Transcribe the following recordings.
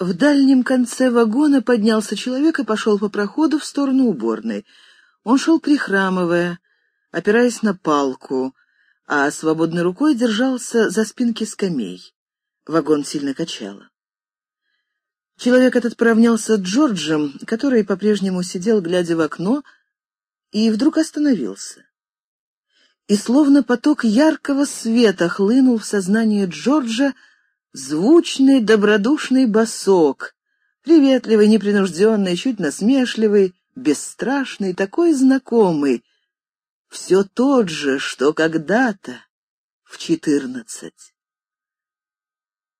В дальнем конце вагона поднялся человек и пошел по проходу в сторону уборной. Он шел прихрамывая, опираясь на палку, а свободной рукой держался за спинки скамей. Вагон сильно качало. Человек этот поравнялся с Джорджем, который по-прежнему сидел, глядя в окно, и вдруг остановился. И словно поток яркого света хлынул в сознание Джорджа, Звучный, добродушный басок, приветливый, непринужденный, чуть насмешливый, бесстрашный, такой знакомый. Все тот же, что когда-то, в четырнадцать.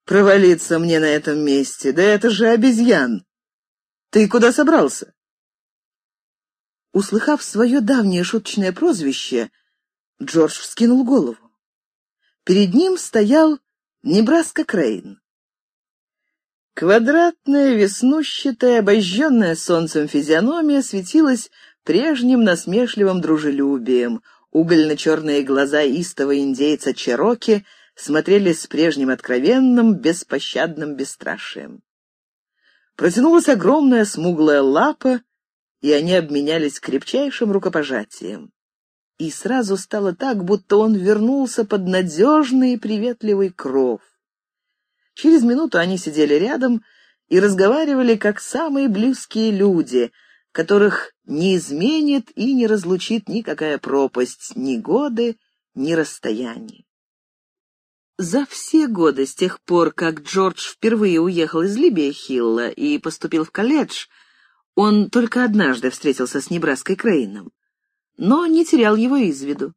Провалиться мне на этом месте, да это же обезьян. Ты куда собрался? Услыхав свое давнее шуточное прозвище, Джордж вскинул голову. Перед ним стоял Небраска Крейн. Квадратная, веснущатая, обожженная солнцем физиономия светилась прежним насмешливым дружелюбием. Угольно-черные глаза истого индейца Чероки смотрели с прежним откровенным, беспощадным бесстрашием. Протянулась огромная смуглая лапа, и они обменялись крепчайшим рукопожатием и сразу стало так, будто он вернулся под надежный и приветливый кров. Через минуту они сидели рядом и разговаривали, как самые близкие люди, которых не изменит и не разлучит никакая пропасть, ни годы, ни расстояние. За все годы с тех пор, как Джордж впервые уехал из Либия Хилла и поступил в колледж, он только однажды встретился с Небраской Крейном но не терял его из виду.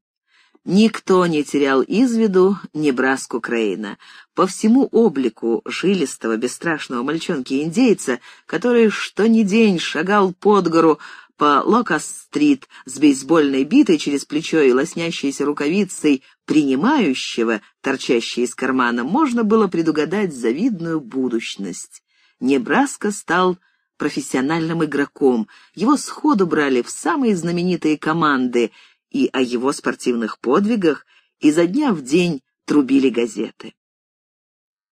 Никто не терял из виду Небраску Крейна. По всему облику жилистого, бесстрашного мальчонки-индейца, который что ни день шагал под гору по Локас-стрит с бейсбольной битой через плечо и лоснящейся рукавицей принимающего, торчащей из кармана, можно было предугадать завидную будущность. Небраска стал профессиональным игроком. Его сходу брали в самые знаменитые команды, и о его спортивных подвигах изо дня в день трубили газеты.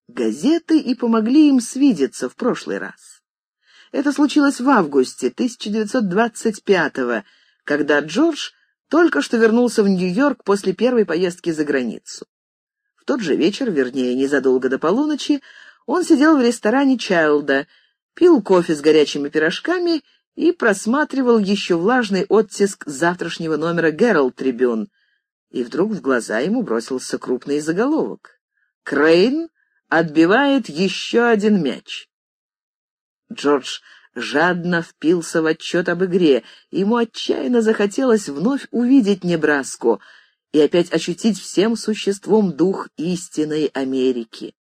Газеты и помогли им свидеться в прошлый раз. Это случилось в августе 1925-го, когда Джордж только что вернулся в Нью-Йорк после первой поездки за границу. В тот же вечер, вернее, незадолго до полуночи, он сидел в ресторане Чайлда пил кофе с горячими пирожками и просматривал еще влажный оттиск завтрашнего номера «Гералд Трибюн». И вдруг в глаза ему бросился крупный заголовок. «Крейн отбивает еще один мяч». Джордж жадно впился в отчет об игре. Ему отчаянно захотелось вновь увидеть Небраску и опять ощутить всем существом дух истинной Америки.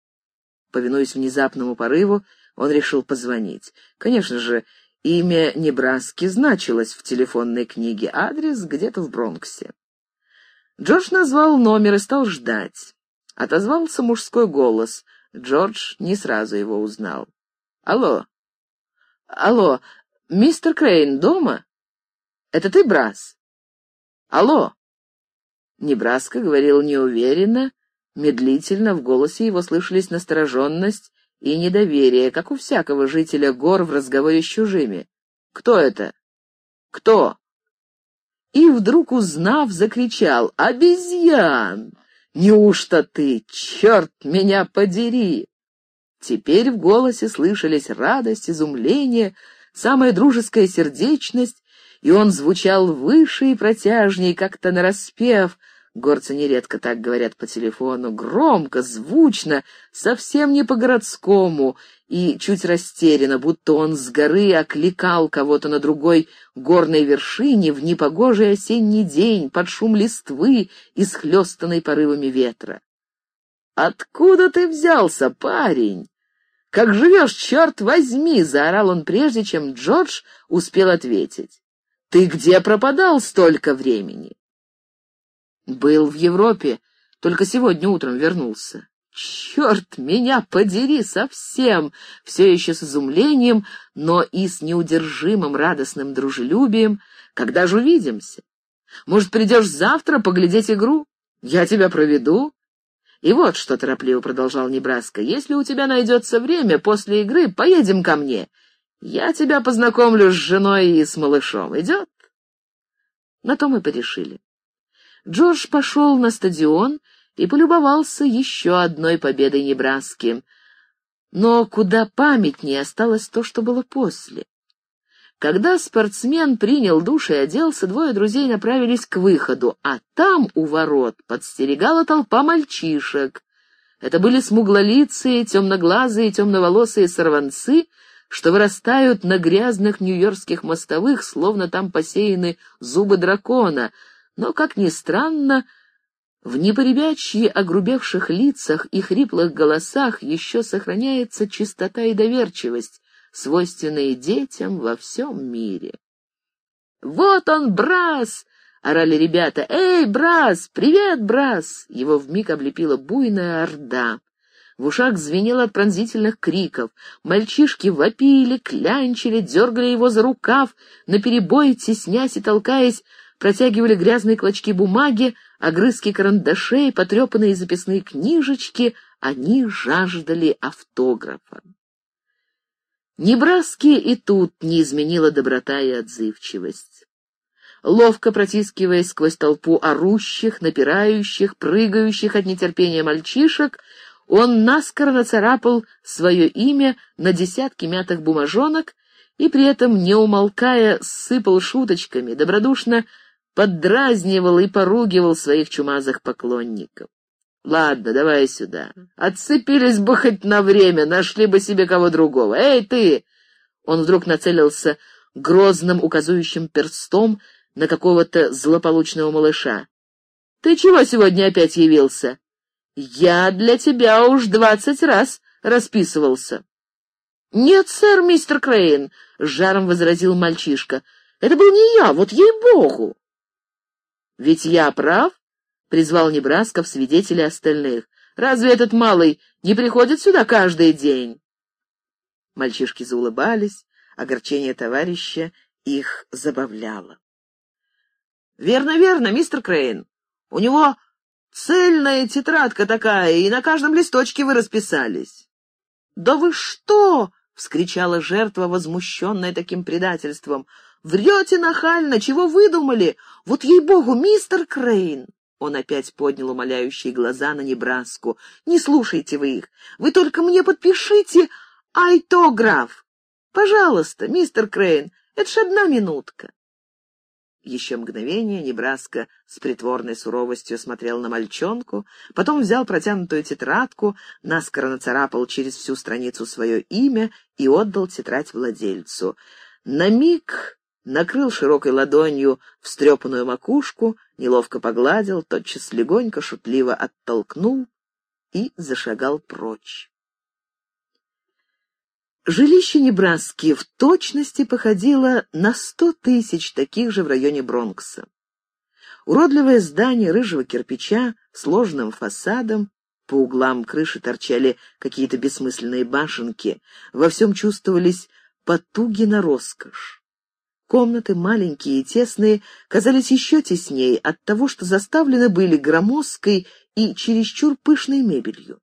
Повинуясь внезапному порыву, он решил позвонить. Конечно же, имя Небраски значилось в телефонной книге, адрес где-то в Бронксе. Джордж назвал номер и стал ждать. Отозвался мужской голос. Джордж не сразу его узнал. «Алло? Алло, мистер Крейн дома? Это ты, Брас? Алло?» Небраска говорил неуверенно, медлительно, в голосе его слышались настороженность и недоверие, как у всякого жителя гор в разговоре с чужими. «Кто это? Кто?» И вдруг, узнав, закричал «Обезьян! Неужто ты? Черт меня подери!» Теперь в голосе слышались радость, изумление, самая дружеская сердечность, и он звучал выше и протяжней, как-то нараспев, Горцы нередко так говорят по телефону, громко, звучно, совсем не по-городскому, и чуть растерянно, будто он с горы окликал кого-то на другой горной вершине в непогожий осенний день под шум листвы, исхлестанной порывами ветра. «Откуда ты взялся, парень? Как живешь, черт возьми!» — заорал он прежде, чем Джордж успел ответить. «Ты где пропадал столько времени?» Был в Европе, только сегодня утром вернулся. Черт меня подери совсем! Все еще с изумлением, но и с неудержимым радостным дружелюбием. Когда же увидимся? Может, придешь завтра поглядеть игру? Я тебя проведу. И вот что торопливо продолжал Небраска. Если у тебя найдется время после игры, поедем ко мне. Я тебя познакомлю с женой и с малышом. Идет? На то мы порешили. Джордж пошел на стадион и полюбовался еще одной победой Небраски. Но куда памятнее осталось то, что было после. Когда спортсмен принял душ и оделся, двое друзей направились к выходу, а там, у ворот, подстерегала толпа мальчишек. Это были смуглолицые, темноглазые, темноволосые сорванцы, что вырастают на грязных нью-йоркских мостовых, словно там посеяны зубы дракона, но, как ни странно, в непоребячьи огрубевших лицах и хриплых голосах еще сохраняется чистота и доверчивость, свойственные детям во всем мире. «Вот он, Брас!» — орали ребята. «Эй, Брас! Привет, Брас!» Его вмиг облепила буйная орда. В ушах звенело от пронзительных криков. Мальчишки вопили, клянчили, дергали его за рукав, наперебой, теснясь и толкаясь, протягивали грязные клочки бумаги, огрызки карандашей, потрепанные записные книжечки. Они жаждали автографа. Небраски и тут не изменила доброта и отзывчивость. Ловко протискиваясь сквозь толпу орущих, напирающих, прыгающих от нетерпения мальчишек, он наскоро нацарапал свое имя на десятки мятых бумажонок и при этом, не умолкая, сыпал шуточками, добродушно поддразнивал и поругивал своих чумазых поклонников. Ладно, давай сюда. Отцепились бы хоть на время, нашли бы себе кого другого. Эй, ты! Он вдруг нацелился грозным указующим перстом на какого-то злополучного малыша. Ты чего сегодня опять явился? Я для тебя уж двадцать раз расписывался. Нет, сэр, мистер Крейн, — с жаром возразил мальчишка. Это был не я, вот ей-богу. Ведь я прав? — призвал Небраска в свидетели остальных. «Разве этот малый не приходит сюда каждый день?» Мальчишки заулыбались, огорчение товарища их забавляло. «Верно, верно, мистер Крейн. У него цельная тетрадка такая, и на каждом листочке вы расписались». «Да вы что?» — вскричала жертва, возмущенная таким предательством. «Врете нахально! Чего выдумали? Вот ей-богу, мистер Крейн!» Он опять поднял умоляющие глаза на Небраску. «Не слушайте вы их. Вы только мне подпишите айтограф. Пожалуйста, мистер Крейн, это ж одна минутка». Еще мгновение Небраска с притворной суровостью смотрел на мальчонку, потом взял протянутую тетрадку, наскоро нацарапал через всю страницу свое имя и отдал тетрадь владельцу. На миг накрыл широкой ладонью встрепанную макушку, неловко погладил, тотчас легонько, шутливо оттолкнул и зашагал прочь. Жилище Небраски в точности походило на сто тысяч таких же в районе Бронкса. Уродливое здание рыжего кирпича, сложным фасадом, по углам крыши торчали какие-то бессмысленные башенки, во всем чувствовались потуги на роскошь. Комнаты, маленькие и тесные, казались еще теснее от того, что заставлены были громоздкой и чересчур пышной мебелью.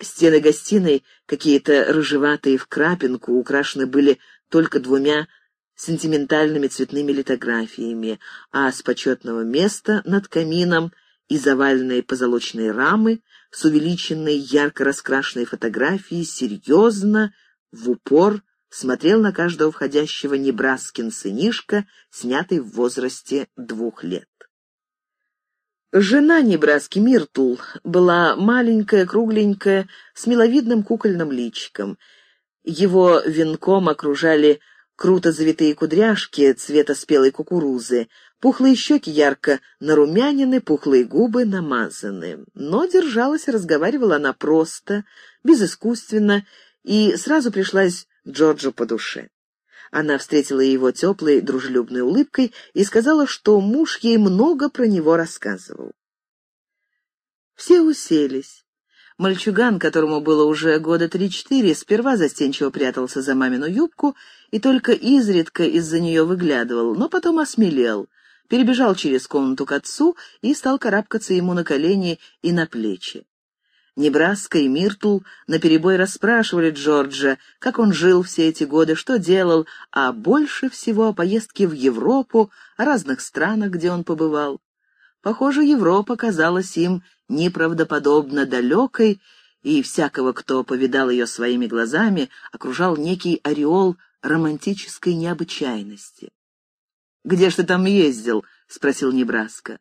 Стены гостиной, какие-то рыжеватые в крапинку, украшены были только двумя сентиментальными цветными литографиями, а с почетного места над камином и заваленные позолоченные рамы с увеличенной ярко раскрашенной фотографией серьезно, в упор, смотрел на каждого входящего Небраскин сынишка, снятый в возрасте двух лет. Жена Небраски, Миртул, была маленькая, кругленькая, с миловидным кукольным личиком. Его венком окружали круто завитые кудряшки цвета спелой кукурузы, пухлые щеки ярко нарумянины, пухлые губы намазаны. Но держалась и разговаривала она просто, безыскусственно, и сразу пришлась Джорджу по душе. Она встретила его теплой, дружелюбной улыбкой и сказала, что муж ей много про него рассказывал. Все уселись. Мальчуган, которому было уже года три-четыре, сперва застенчиво прятался за мамину юбку и только изредка из-за нее выглядывал, но потом осмелел. перебежал через комнату к отцу и стал карабкаться ему на колени и на плечи. Небраска и Миртл наперебой расспрашивали Джорджа, как он жил все эти годы, что делал, а больше всего о поездке в Европу, о разных странах, где он побывал. Похоже, Европа казалась им неправдоподобно далекой, и всякого, кто повидал ее своими глазами, окружал некий ореол романтической необычайности. «Где ж ты там ездил?» — спросил Небраска.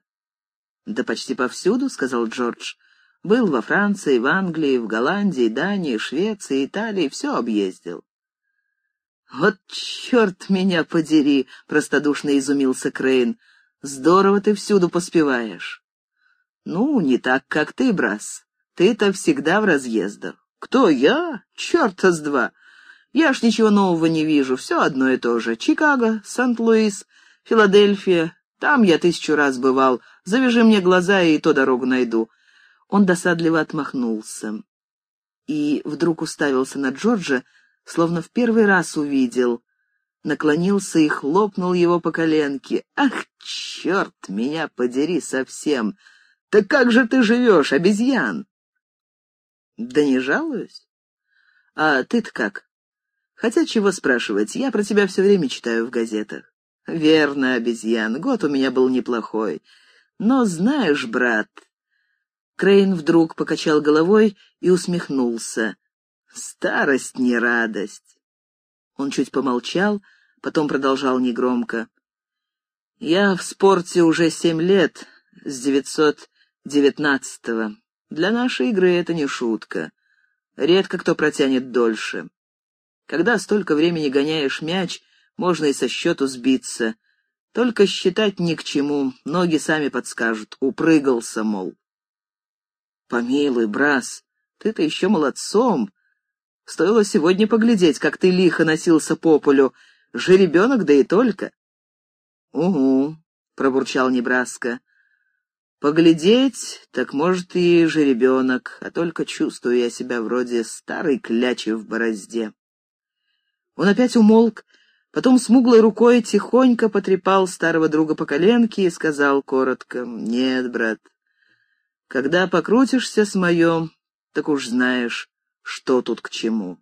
«Да почти повсюду», — сказал Джордж. Был во Франции, в Англии, в Голландии, Дании, Швеции, Италии, все объездил. «Вот черт меня подери!» — простодушно изумился Крейн. «Здорово ты всюду поспеваешь». «Ну, не так, как ты, Брас. Ты-то всегда в разъездах». «Кто я? Черта с два! Я ж ничего нового не вижу, все одно и то же. Чикаго, Сент-Луис, Филадельфия. Там я тысячу раз бывал. Завяжи мне глаза, и то дорогу найду. Он досадливо отмахнулся и вдруг уставился на Джорджа, словно в первый раз увидел. Наклонился и хлопнул его по коленке. «Ах, черт, меня подери совсем! Так как же ты живешь, обезьян?» «Да не жалуюсь. А ты-то как? Хотя чего спрашивать, я про тебя все время читаю в газетах». «Верно, обезьян, год у меня был неплохой. Но знаешь, брат, Крейн вдруг покачал головой и усмехнулся. «Старость не радость». Он чуть помолчал, потом продолжал негромко. «Я в спорте уже семь лет, с девятьсот девятнадцатого. Для нашей игры это не шутка. Редко кто протянет дольше. Когда столько времени гоняешь мяч, можно и со счету сбиться. Только считать ни к чему, ноги сами подскажут. Упрыгался, мол. Помилуй, Брас, ты-то еще молодцом. Стоило сегодня поглядеть, как ты лихо носился по полю. Жеребенок, да и только. — Угу, — пробурчал Небраска. — Поглядеть, так может и жеребенок, а только чувствую я себя вроде старой клячи в борозде. Он опять умолк, потом смуглой рукой тихонько потрепал старого друга по коленке и сказал коротко, «Нет, брат, когда покрутишься с моем, так уж знаешь, что тут к чему.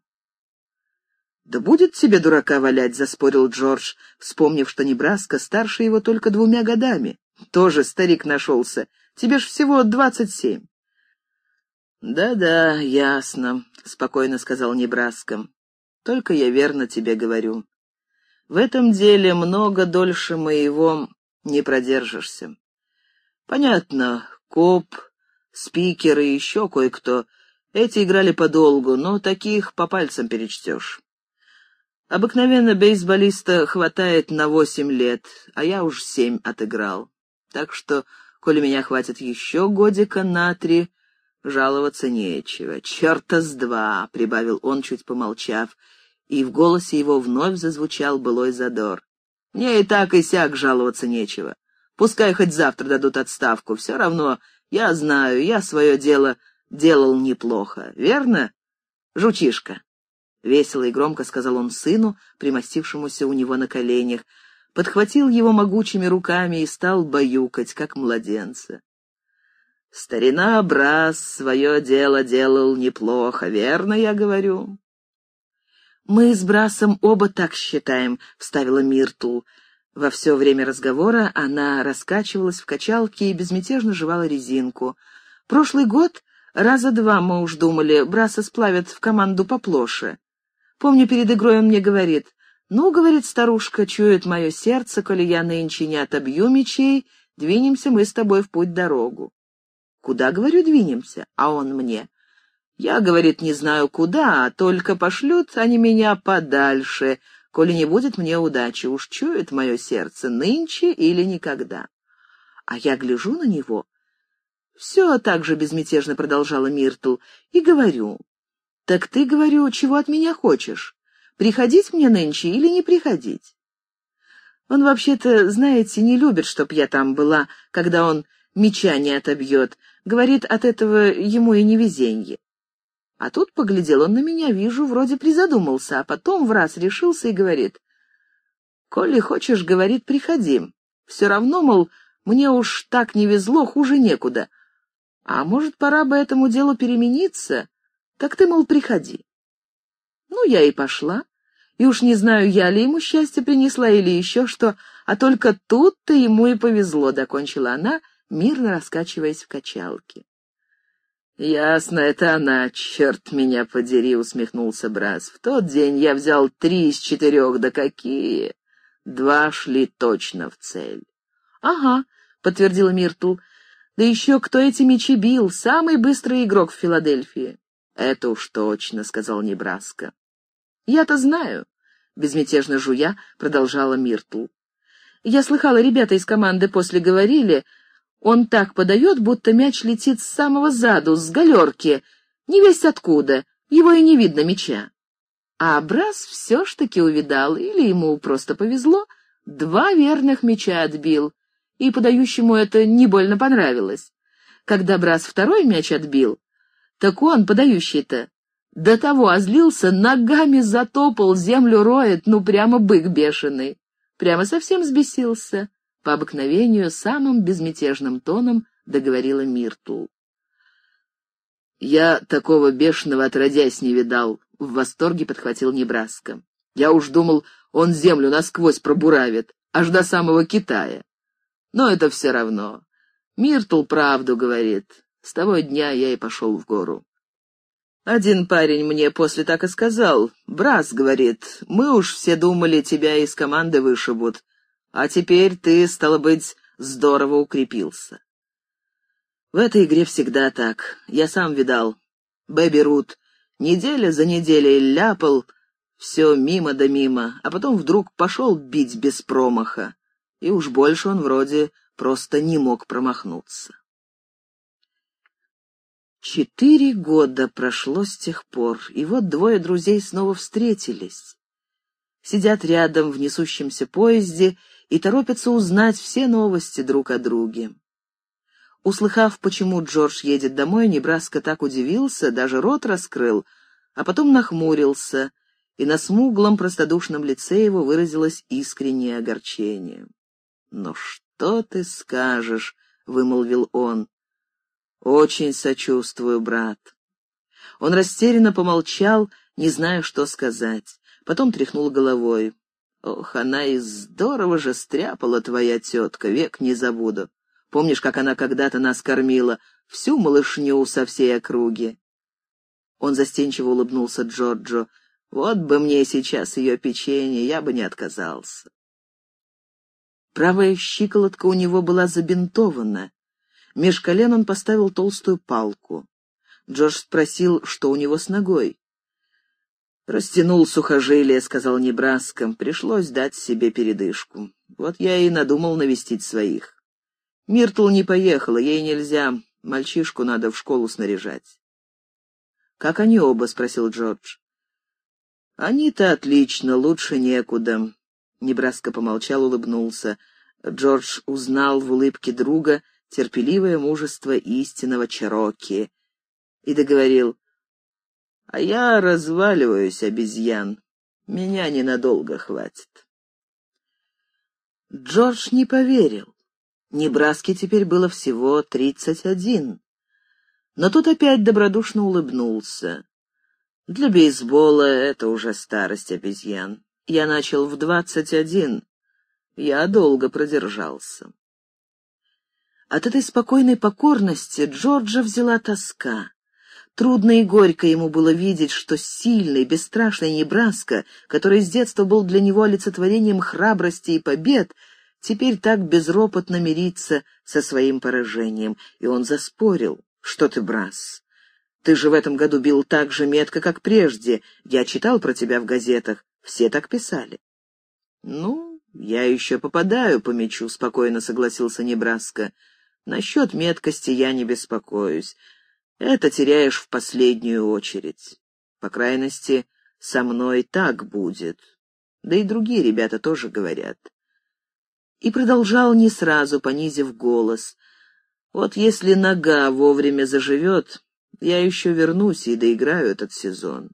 «Да будет тебе дурака валять», — заспорил Джордж, вспомнив, что Небраска старше его только двумя годами. «Тоже старик нашелся. Тебе ж всего двадцать семь». «Да-да, ясно», — спокойно сказал Небраска. «Только я верно тебе говорю. В этом деле много дольше моего не продержишься. Понятно, коп, Спикер и еще кое-кто. Эти играли подолгу, но таких по пальцам перечтешь. Обыкновенно бейсболиста хватает на восемь лет, а я уж семь отыграл. Так что, коли меня хватит еще годика на три, жаловаться нечего. Черта с два, — прибавил он, чуть помолчав, и в голосе его вновь зазвучал былой задор. Мне и так и сяк жаловаться нечего. Пускай хоть завтра дадут отставку, все равно я знаю, я свое дело делал неплохо, верно, жучишка?» Весело и громко сказал он сыну, примостившемуся у него на коленях, подхватил его могучими руками и стал баюкать, как младенца. «Старина Брас свое дело делал неплохо, верно я говорю?» «Мы с Брасом оба так считаем», — вставила Миртл. Во все время разговора она раскачивалась в качалке и безмятежно жевала резинку. Прошлый год раза два мы уж думали, Браса сплавят в команду поплоше. Помню, перед игрой он мне говорит, «Ну, — говорит старушка, — чует мое сердце, коли я нынче не отобью мечей, двинемся мы с тобой в путь-дорогу». «Куда, — говорю, — двинемся?» А он мне, «Я, — говорит, — не знаю куда, а только пошлют они меня подальше, коли не будет мне удачи, уж чует мое сердце нынче или никогда. А я гляжу на него. Все так же безмятежно продолжала Миртл, и говорю. Так ты, говорю, чего от меня хочешь? Приходить мне нынче или не приходить? Он вообще-то, знаете, не любит, чтоб я там была, когда он меча не отобьет. Говорит, от этого ему и невезенье. А тут поглядел он на меня, вижу, вроде призадумался, а потом в раз решился и говорит. «Коли хочешь, — говорит, — приходи. Все равно, мол, мне уж так не везло, хуже некуда. А может, пора бы этому делу перемениться? Так ты, мол, приходи. Ну, я и пошла. И уж не знаю, я ли ему счастье принесла или еще что, а только тут-то ему и повезло, — докончила она, мирно раскачиваясь в качалке. «Ясно, это она, черт меня подери», — усмехнулся Брас. «В тот день я взял три из четырех, да какие! Два шли точно в цель». «Ага», — подтвердила Миртл. «Да еще кто эти мечи бил? Самый быстрый игрок в Филадельфии». «Это уж точно», — сказал Небраска. «Я-то знаю», — безмятежно жуя продолжала Миртл. «Я слыхала, ребята из команды после говорили, он так подает, будто мяч летит с самого заду, с галерки, не весь откуда, его и не видно мяча». А Брас все ж таки увидал, или ему просто повезло, два верных мяча отбил, и подающему это не больно понравилось. Когда Брас второй мяч отбил, так он, подающий-то, до того озлился, ногами затопал, землю роет, ну прямо бык бешеный. Прямо совсем взбесился. По обыкновению самым безмятежным тоном договорила Миртл. «Я такого бешеного отродясь не видал», — в восторге подхватил Небраска. «Я уж думал, он землю насквозь пробуравит, аж до самого Китая. Но это все равно. Миртл правду говорит. С того дня я и пошел в гору. Один парень мне после так и сказал. «Брас, — говорит, — мы уж все думали, тебя из команды вышибут, а теперь ты, стало быть, здорово укрепился». В этой игре всегда так. Я сам видал. Бэби Рут неделя за неделей ляпал, все мимо да мимо, а потом вдруг пошел бить без промаха, и уж больше он вроде просто не мог промахнуться. Четыре года прошло с тех пор, и вот двое друзей снова встретились. Сидят рядом в несущемся поезде и торопятся узнать все новости друг о друге. Услыхав, почему Джордж едет домой, Небраска так удивился, даже рот раскрыл, а потом нахмурился, и на смуглом простодушном лице его выразилось искреннее огорчение. «Ну что ты скажешь?» — вымолвил он. «Очень сочувствую, брат». Он растерянно помолчал, не зная, что сказать. Потом тряхнул головой. «Ох, она и здорово же стряпала твоя тетка, век не забуду. Помнишь, как она когда-то нас кормила? Всю малышню со всей округи?» Он застенчиво улыбнулся Джорджо. «Вот бы мне сейчас ее печенье, я бы не отказался». Правая щиколотка у него была забинтована. Меж колен он поставил толстую палку. Джордж спросил, что у него с ногой. «Растянул сухожилие», — сказал Небраска. «Пришлось дать себе передышку. Вот я и надумал навестить своих. Миртл не поехала, ей нельзя. Мальчишку надо в школу снаряжать». «Как они оба?» — спросил Джордж. «Они-то отлично, лучше некуда». Небраска помолчал, улыбнулся. Джордж узнал в улыбке друга терпеливое мужество истинного Чероки, и договорил, «А я разваливаюсь, обезьян, меня ненадолго хватит». Джордж не поверил. Небраске теперь было всего тридцать один. Но тут опять добродушно улыбнулся. Для бейсбола это уже старость обезьян. Я начал в двадцать один. Я долго продержался. От этой спокойной покорности Джорджа взяла тоска. Трудно и горько ему было видеть, что сильный, бесстрашный Небраска, который с детства был для него олицетворением храбрости и побед, теперь так безропотно мирится со своим поражением. И он заспорил. «Что ты, Брас? Ты же в этом году бил так же метко, как прежде. Я читал про тебя в газетах. Все так писали». «Ну, я еще попадаю по мячу», — спокойно согласился Небраска. Насчет меткости я не беспокоюсь. Это теряешь в последнюю очередь. По крайности, со мной так будет. Да и другие ребята тоже говорят. И продолжал не сразу, понизив голос. Вот если нога вовремя заживет, я еще вернусь и доиграю этот сезон.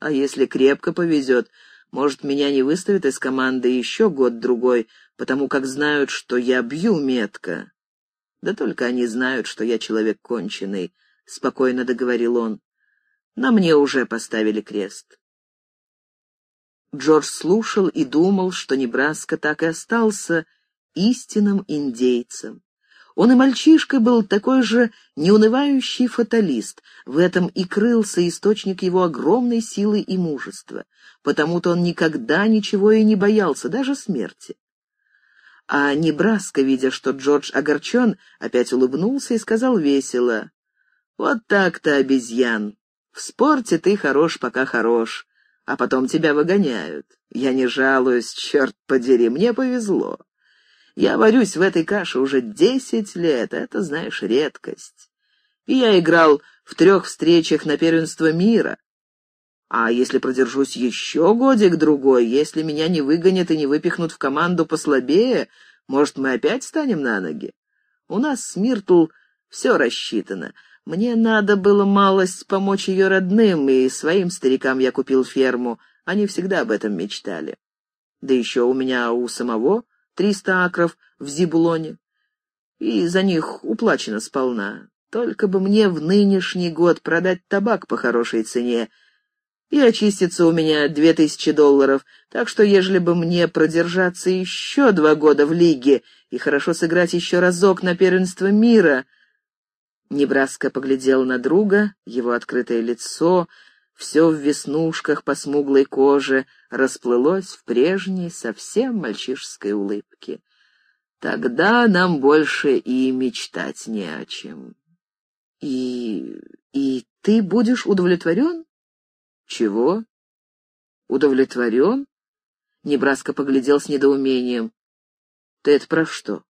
А если крепко повезет, Может, меня не выставят из команды еще год-другой, потому как знают, что я бью метко. Да только они знают, что я человек конченый, — спокойно договорил он. На мне уже поставили крест. Джордж слушал и думал, что Небраска так и остался истинным индейцем. Он и мальчишка был такой же неунывающий фаталист. В этом и крылся источник его огромной силы и мужества. Потому-то он никогда ничего и не боялся, даже смерти. А Небраска, видя, что Джордж огорчен, опять улыбнулся и сказал весело. «Вот так-то, обезьян. В спорте ты хорош, пока хорош, а потом тебя выгоняют. Я не жалуюсь, черт подери, мне повезло. Я варюсь в этой каше уже десять лет, это, знаешь, редкость. И я играл в трех встречах на первенство мира. А если продержусь еще годик-другой, если меня не выгонят и не выпихнут в команду послабее, может, мы опять станем на ноги? У нас с Миртл все рассчитано. Мне надо было малость помочь ее родным, и своим старикам я купил ферму. Они всегда об этом мечтали. Да еще у меня у самого триста акров в Зибулоне, и за них уплачено сполна. Только бы мне в нынешний год продать табак по хорошей цене, и очистится у меня две тысячи долларов, так что ежели бы мне продержаться еще два года в лиге и хорошо сыграть еще разок на первенство мира... Небраска поглядел на друга, его открытое лицо — все в веснушках по смуглой коже расплылось в прежней, совсем мальчишеской улыбке. Тогда нам больше и мечтать не о чем. И... и ты будешь удовлетворен? Чего? Удовлетворен? Небраска поглядел с недоумением. Ты это про что?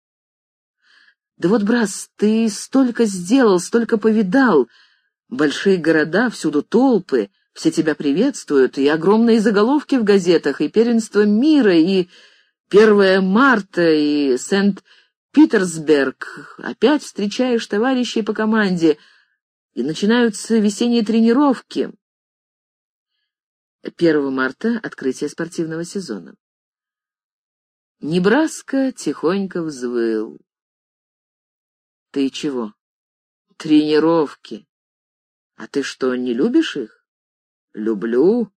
Да вот, Брас, ты столько сделал, столько повидал, Большие города, всюду толпы, все тебя приветствуют, и огромные заголовки в газетах, и первенство мира, и 1 марта, и Сент-Питерсберг. Опять встречаешь товарищей по команде, и начинаются весенние тренировки. 1 марта — открытие спортивного сезона. Небраска тихонько взвыл. «Ты чего?» «Тренировки. А ты что, не любишь их? Люблю.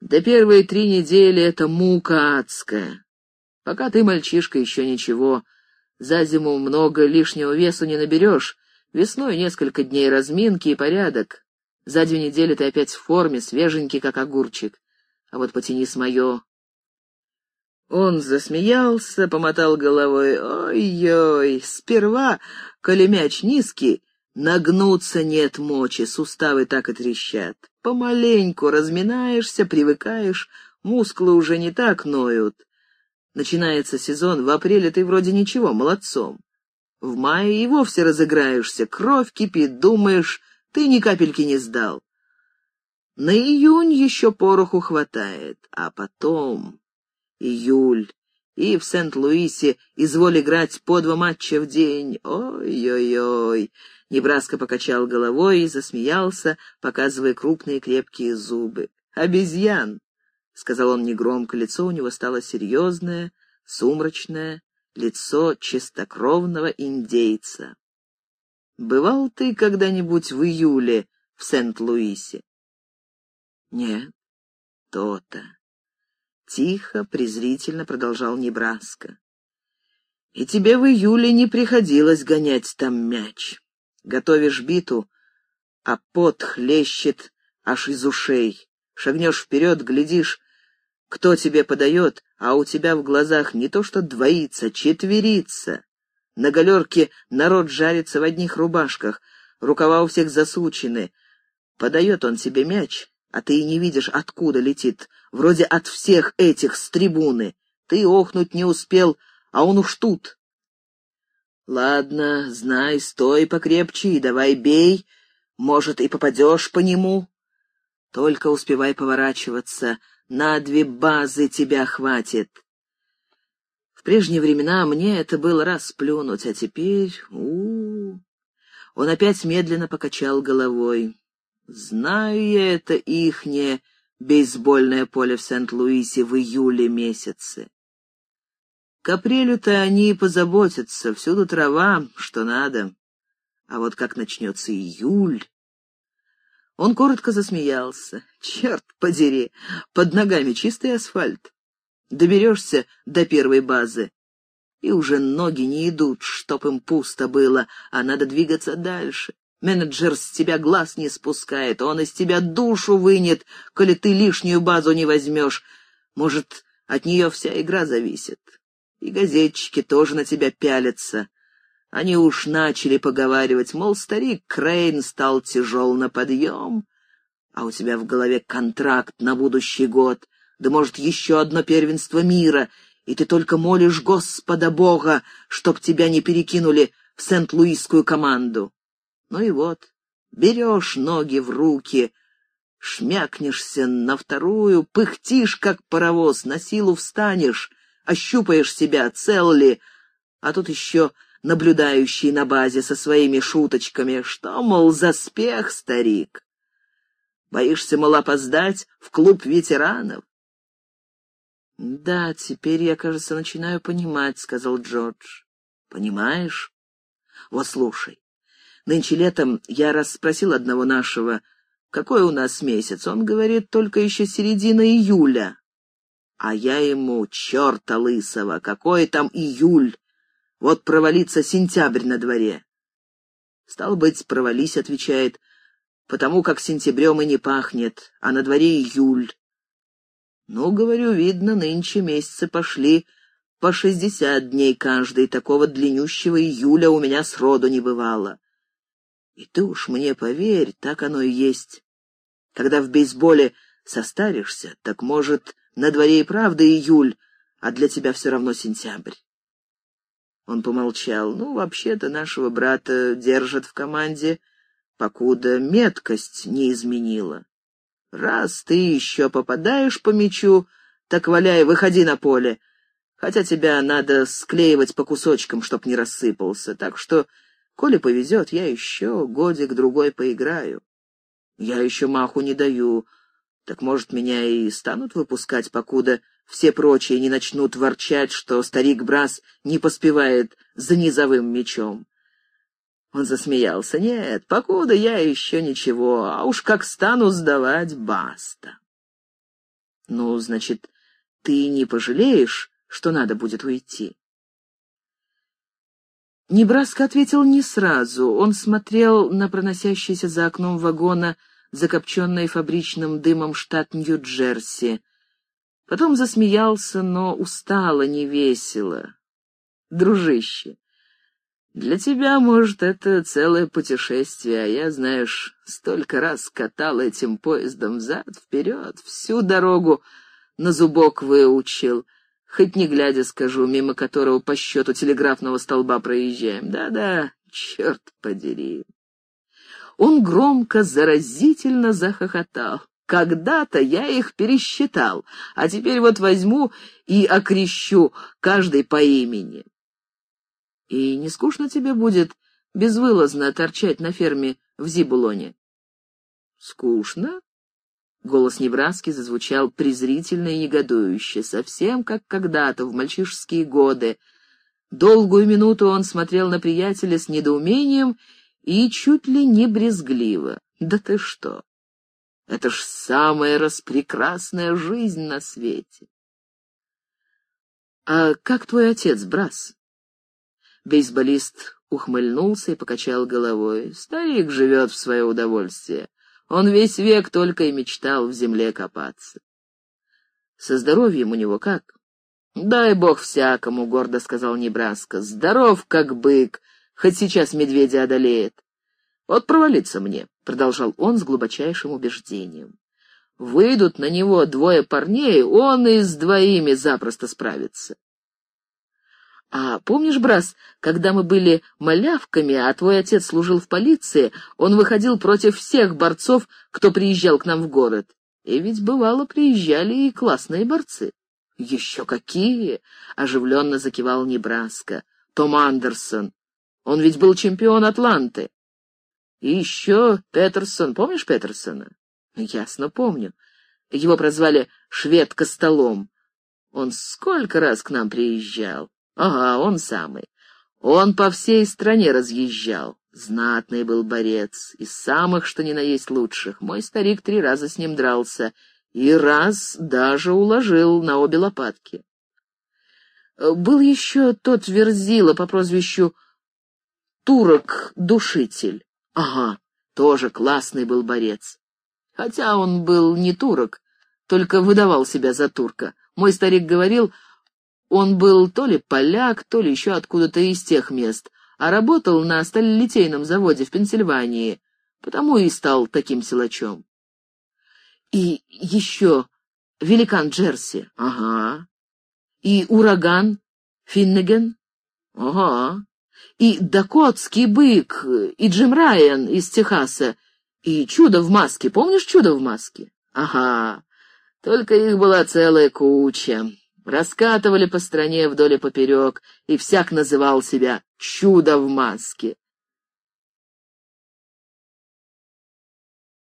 Да первые три недели — это мука адская. Пока ты, мальчишка, еще ничего. За зиму много лишнего весу не наберешь. Весной несколько дней разминки и порядок. За две недели ты опять в форме, свеженький, как огурчик. А вот потяни с мое. Он засмеялся, помотал головой. Ой-ой, сперва, коли мяч низкий, Нагнуться нет мочи, суставы так и трещат. Помаленьку разминаешься, привыкаешь, мускулы уже не так ноют. Начинается сезон, в апреле ты вроде ничего, молодцом. В мае и вовсе разыграешься, кровь кипит, думаешь, ты ни капельки не сдал. На июнь еще пороху хватает, а потом... Июль. И в Сент-Луисе изволь играть по два матча в день. Ой-ой-ой. Небраска покачал головой и засмеялся, показывая крупные крепкие зубы. «Обезьян!» — сказал он негромко, лицо у него стало серьезное, сумрачное, лицо чистокровного индейца. «Бывал ты когда-нибудь в июле в Сент-Луисе?» «Нет, то-то». Тихо, презрительно продолжал Небраска. «И тебе в июле не приходилось гонять там мяч готовишь биту, а пот хлещет аж из ушей. Шагнешь вперед, глядишь, кто тебе подает, а у тебя в глазах не то что двоится, четверится. На галерке народ жарится в одних рубашках, рукава у всех засучены. Подает он тебе мяч, а ты и не видишь, откуда летит, вроде от всех этих с трибуны. Ты охнуть не успел, а он уж тут, Ладно, знай, стой покрепче и давай бей, может, и попадешь по нему. Только успевай поворачиваться, на две базы тебя хватит. В прежние времена мне это было расплюнуть, а теперь... у, -у, -у. Он опять медленно покачал головой. Знаю я это ихнее бейсбольное поле в Сент-Луисе в июле месяце. К апрелю-то они позаботятся, всюду трава, что надо. А вот как начнется июль... Он коротко засмеялся. Черт подери, под ногами чистый асфальт. Доберешься до первой базы, и уже ноги не идут, чтоб им пусто было, а надо двигаться дальше. Менеджер с тебя глаз не спускает, он из тебя душу вынет, коли ты лишнюю базу не возьмешь. Может, от нее вся игра зависит. И газетчики тоже на тебя пялятся. Они уж начали поговаривать, мол, старик Крейн стал тяжел на подъем, а у тебя в голове контракт на будущий год, да, может, еще одно первенство мира, и ты только молишь Господа Бога, чтоб тебя не перекинули в Сент-Луисскую команду. Ну и вот, берешь ноги в руки, шмякнешься на вторую, пыхтишь, как паровоз, на силу встанешь, ощупаешь себя, цел ли, а тут еще наблюдающий на базе со своими шуточками, что, мол, за спех, старик. Боишься, мол, опоздать в клуб ветеранов? «Да, теперь я, кажется, начинаю понимать», — сказал Джордж. «Понимаешь? Вот слушай. Нынче летом я расспросил одного нашего, какой у нас месяц. Он говорит, только еще середина июля. А я ему, черта лысого, какой там июль? Вот провалится сентябрь на дворе. Стал быть, провались, отвечает, потому как сентябрем и не пахнет, а на дворе июль. Ну, говорю, видно, нынче месяцы пошли по шестьдесят дней каждый, такого длиннющего июля у меня сроду не бывало. И ты уж мне поверь, так оно и есть. Когда в бейсболе состаришься, так, может, на дворе и правда июль, а для тебя все равно сентябрь. Он помолчал. Ну, вообще-то нашего брата держат в команде, покуда меткость не изменила. Раз ты еще попадаешь по мячу, так валяй, выходи на поле. Хотя тебя надо склеивать по кусочкам, чтоб не рассыпался. Так что, коли повезет, я еще годик-другой поиграю. Я еще маху не даю. Так, может, меня и станут выпускать, покуда все прочие не начнут ворчать, что старик Брас не поспевает за низовым мечом. Он засмеялся. «Нет, покуда я еще ничего, а уж как стану сдавать, баста». «Ну, значит, ты не пожалеешь, что надо будет уйти?» Небраска ответил не сразу. Он смотрел на проносящийся за окном вагона, закопченный фабричным дымом штат Нью-Джерси. Потом засмеялся, но устало, невесело. «Дружище, для тебя, может, это целое путешествие, а я, знаешь, столько раз катал этим поездом взад-вперед, всю дорогу на зубок выучил, хоть не глядя скажу, мимо которого по счету телеграфного столба проезжаем. Да-да, черт подери. Он громко, заразительно захохотал. Когда-то я их пересчитал, а теперь вот возьму и окрещу каждый по имени. И не скучно тебе будет безвылазно торчать на ферме в Зибулоне? Скучно? Голос Небраски зазвучал презрительно и негодующе, совсем как когда-то, в мальчишеские годы. Долгую минуту он смотрел на приятеля с недоумением и чуть ли не брезгливо. «Да ты что! Это ж самая распрекрасная жизнь на свете!» «А как твой отец, Брас?» Бейсболист ухмыльнулся и покачал головой. Старик живет в свое удовольствие. Он весь век только и мечтал в земле копаться. Со здоровьем у него как? «Дай бог всякому», — гордо сказал Небраска. «Здоров, как бык, хоть сейчас медведя одолеет». «Вот провалиться мне», — продолжал он с глубочайшим убеждением. «Выйдут на него двое парней, он и с двоими запросто справится. А помнишь, Брас, когда мы были малявками, а твой отец служил в полиции, он выходил против всех борцов, кто приезжал к нам в город? И ведь, бывало, приезжали и классные борцы. «Еще какие!» — оживленно закивал Небраска. «Том Андерсон. Он ведь был чемпион Атланты. И еще Петерсон. Помнишь Петерсона?» «Ясно помню. Его прозвали «Швед Костолом». Он сколько раз к нам приезжал? Ага, он самый. Он по всей стране разъезжал. Знатный был борец, из самых, что ни на есть лучших. Мой старик три раза с ним дрался, и раз даже уложил на обе лопатки. Был еще тот Верзила по прозвищу Турок-душитель. Ага, тоже классный был борец. Хотя он был не турок, только выдавал себя за турка. Мой старик говорил, он был то ли поляк, то ли еще откуда-то из тех мест, а работал на сталелитейном заводе в Пенсильвании, потому и стал таким силачом. И еще великан Джерси, ага, и ураган Финнеген, ага, и дакотский бык, и Джим Райан из Техаса, и чудо в маске, помнишь чудо в маске? Ага, только их была целая куча раскатывали по стране вдоль и поперек, и всяк называл себя «чудо в маске».